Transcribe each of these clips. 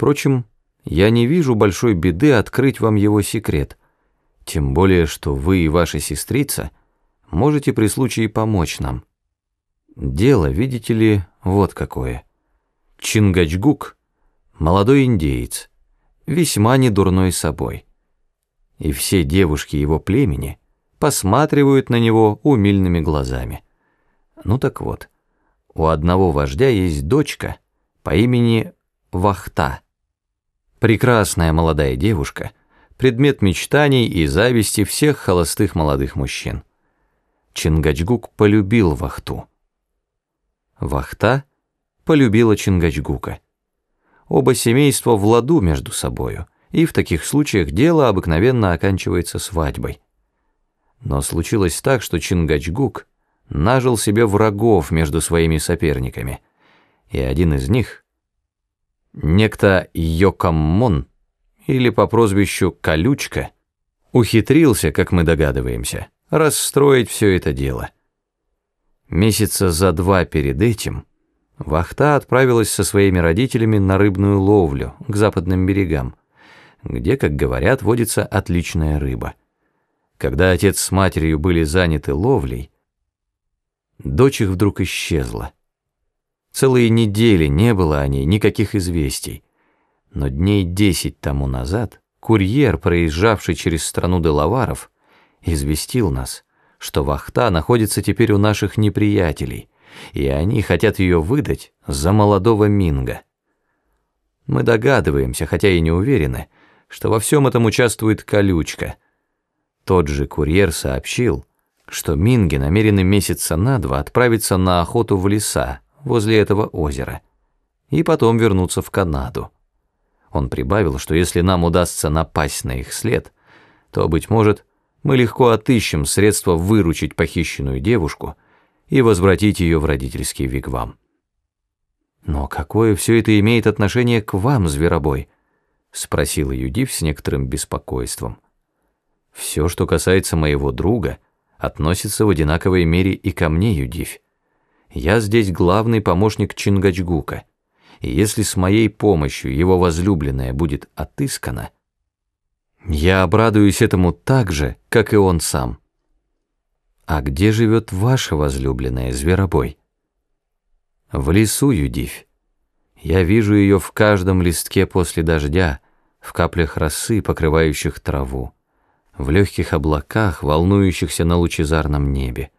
Впрочем, я не вижу большой беды открыть вам его секрет, тем более, что вы и ваша сестрица можете при случае помочь нам. Дело, видите ли, вот какое. Чингачгук — молодой индеец, весьма недурной собой. И все девушки его племени посматривают на него умильными глазами. Ну так вот, у одного вождя есть дочка по имени Вахта. Прекрасная молодая девушка, предмет мечтаний и зависти всех холостых молодых мужчин. Чингачгук полюбил Вахту. Вахта полюбила Чингачгука. Оба семейства в ладу между собою, и в таких случаях дело обыкновенно оканчивается свадьбой. Но случилось так, что Чингачгук нажил себе врагов между своими соперниками, и один из них, некто Йокаммон, или по прозвищу Колючка, ухитрился, как мы догадываемся, расстроить все это дело. Месяца за два перед этим Вахта отправилась со своими родителями на рыбную ловлю к западным берегам, где, как говорят, водится отличная рыба. Когда отец с матерью были заняты ловлей, дочь их вдруг исчезла. Целые недели не было о ней никаких известий, но дней десять тому назад курьер, проезжавший через страну Делаваров, известил нас, что Вахта находится теперь у наших неприятелей, и они хотят ее выдать за молодого Минга. Мы догадываемся, хотя и не уверены, что во всем этом участвует колючка. Тот же курьер сообщил, что Минги намерены месяца на два отправиться на охоту в леса возле этого озера и потом вернуться в Канаду. Он прибавил, что если нам удастся напасть на их след, то, быть может, мы легко отыщем средства выручить похищенную девушку и возвратить ее в родительский вигвам. «Но какое все это имеет отношение к вам, зверобой?» — спросила Юдив с некоторым беспокойством. «Все, что касается моего друга, относится в одинаковой мере и ко мне, Юдив. Я здесь главный помощник Чингачгука, и если с моей помощью его возлюбленная будет отыскана, я обрадуюсь этому так же, как и он сам. А где живет ваша возлюбленная, Зверобой? В лесу, Юдивь. Я вижу ее в каждом листке после дождя, в каплях росы, покрывающих траву, в легких облаках, волнующихся на лучезарном небе,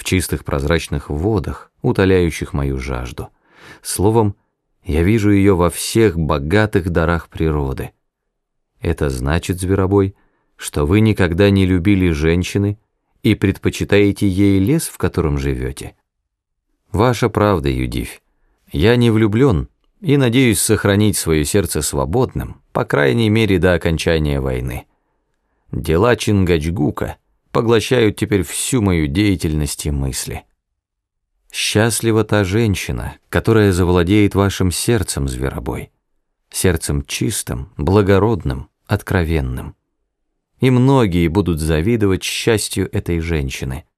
в чистых прозрачных водах, утоляющих мою жажду. Словом, я вижу ее во всех богатых дарах природы. Это значит, зверобой, что вы никогда не любили женщины и предпочитаете ей лес, в котором живете. Ваша правда, Юдивь. Я не влюблен, и надеюсь сохранить свое сердце свободным, по крайней мере до окончания войны. Дела Чингачгука поглощают теперь всю мою деятельность и мысли. Счастлива та женщина, которая завладеет вашим сердцем, зверобой, сердцем чистым, благородным, откровенным. И многие будут завидовать счастью этой женщины –